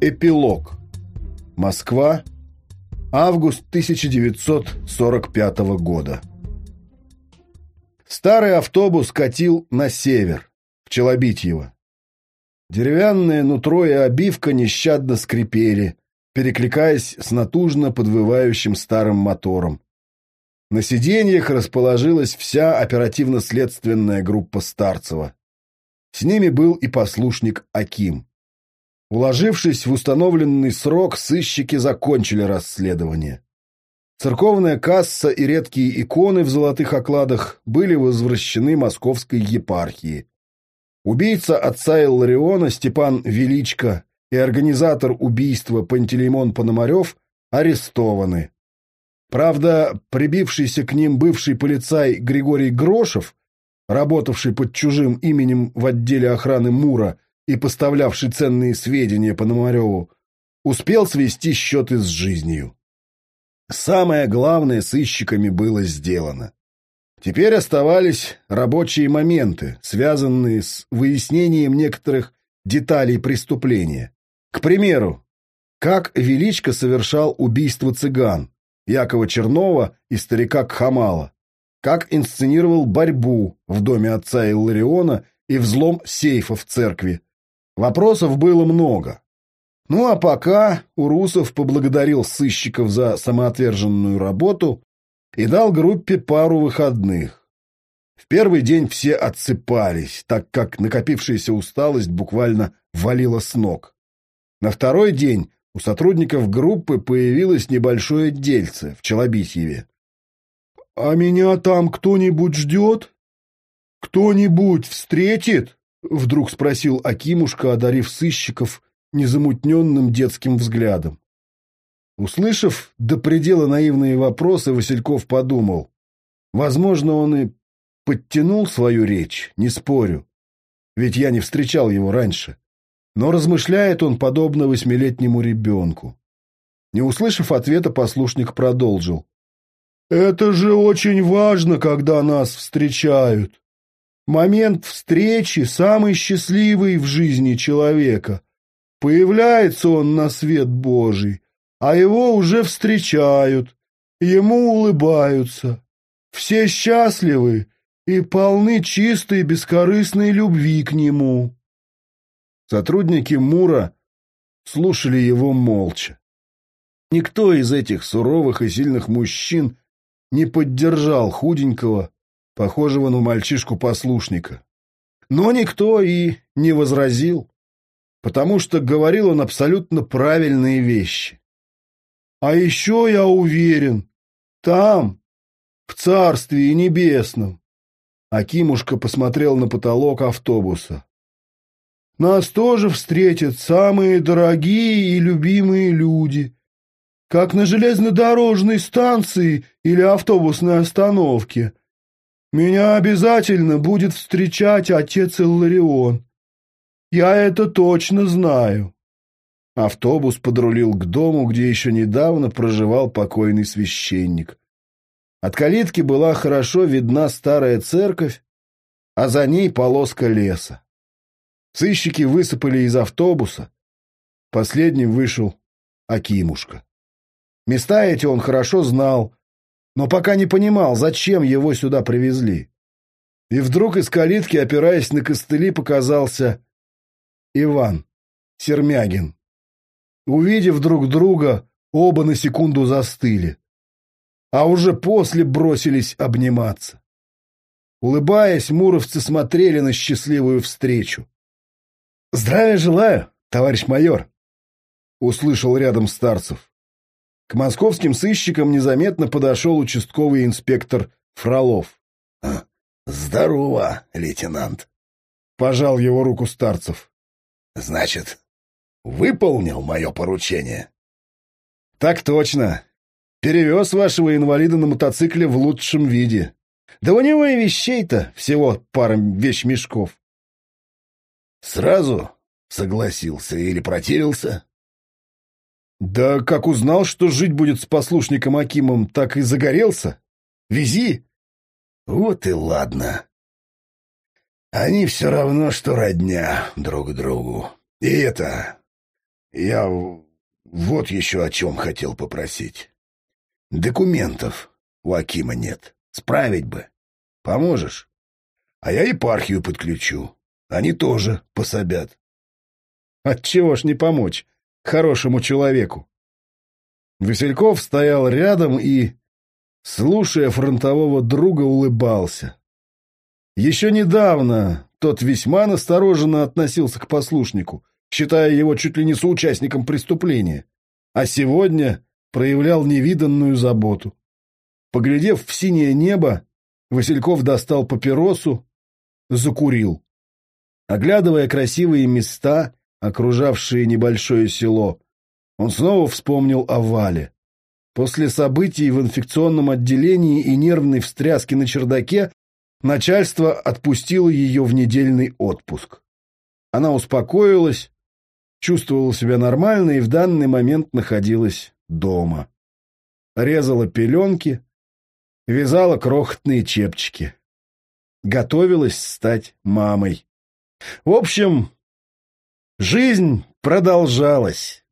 Эпилог. Москва. Август 1945 года. Старый автобус катил на север, в Челобитьево. Деревянное нутро и обивка нещадно скрипели, перекликаясь с натужно подвывающим старым мотором. На сиденьях расположилась вся оперативно-следственная группа Старцева. С ними был и послушник Аким. Уложившись в установленный срок, сыщики закончили расследование. Церковная касса и редкие иконы в золотых окладах были возвращены московской епархии. Убийца отца Иллариона Степан Величко и организатор убийства Пантелеймон Пономарев арестованы. Правда, прибившийся к ним бывший полицай Григорий Грошев, работавший под чужим именем в отделе охраны Мура и поставлявший ценные сведения Пономареву, успел свести счеты с жизнью. Самое главное сыщиками было сделано. Теперь оставались рабочие моменты, связанные с выяснением некоторых деталей преступления. К примеру, как Величко совершал убийство цыган, Якова Чернова и старика Кхамала, как инсценировал борьбу в доме отца Иллариона и взлом сейфа в церкви. Вопросов было много. Ну а пока Урусов поблагодарил сыщиков за самоотверженную работу и дал группе пару выходных. В первый день все отсыпались, так как накопившаяся усталость буквально валила с ног. На второй день у сотрудников группы появилось небольшое дельце в Челобитьеве. — А меня там кто-нибудь ждет? Кто-нибудь встретит? — вдруг спросил Акимушка, одарив сыщиков незамутненным детским взглядом. Услышав до предела наивные вопросы, Васильков подумал. Возможно, он и подтянул свою речь, не спорю. Ведь я не встречал его раньше. Но размышляет он подобно восьмилетнему ребенку. Не услышав ответа, послушник продолжил. «Это же очень важно, когда нас встречают. Момент встречи самый счастливый в жизни человека. Появляется он на свет Божий, а его уже встречают, ему улыбаются. Все счастливы и полны чистой бескорыстной любви к нему. Сотрудники Мура слушали его молча. Никто из этих суровых и сильных мужчин не поддержал худенького, похожего на мальчишку-послушника. Но никто и не возразил, потому что говорил он абсолютно правильные вещи. А еще я уверен, там, в Царстве Небесном, Акимушка посмотрел на потолок автобуса. Нас тоже встретят самые дорогие и любимые люди, как на железнодорожной станции или автобусной остановке. Меня обязательно будет встречать отец Илларион. Я это точно знаю. Автобус подрулил к дому, где еще недавно проживал покойный священник. От калитки была хорошо видна старая церковь, а за ней полоска леса. Сыщики высыпали из автобуса. Последним вышел Акимушка. Места эти он хорошо знал, но пока не понимал, зачем его сюда привезли. И вдруг из калитки, опираясь на костыли, показался Иван Сермягин. Увидев друг друга, оба на секунду застыли, а уже после бросились обниматься. Улыбаясь, муровцы смотрели на счастливую встречу. «Здравия желаю, товарищ майор!» — услышал рядом старцев. К московским сыщикам незаметно подошел участковый инспектор Фролов. «А, «Здорово, лейтенант!» — пожал его руку старцев. «Значит, выполнил мое поручение?» «Так точно. Перевез вашего инвалида на мотоцикле в лучшем виде. Да у него и вещей-то всего пара вещмешков. Сразу согласился или противился? Да как узнал, что жить будет с послушником Акимом, так и загорелся. Вези. Вот и ладно. Они все равно, что родня друг другу. И это... Я вот еще о чем хотел попросить. Документов у Акима нет. Справить бы. Поможешь? А я епархию подключу. Они тоже пособят. Отчего ж не помочь хорошему человеку? Васильков стоял рядом и, слушая фронтового друга, улыбался. Еще недавно тот весьма настороженно относился к послушнику, считая его чуть ли не соучастником преступления, а сегодня проявлял невиданную заботу. Поглядев в синее небо, Васильков достал папиросу, закурил. Оглядывая красивые места, окружавшие небольшое село, он снова вспомнил о Вале. После событий в инфекционном отделении и нервной встряски на чердаке начальство отпустило ее в недельный отпуск. Она успокоилась, чувствовала себя нормально и в данный момент находилась дома. Резала пеленки, вязала крохотные чепчики. Готовилась стать мамой. В общем, жизнь продолжалась.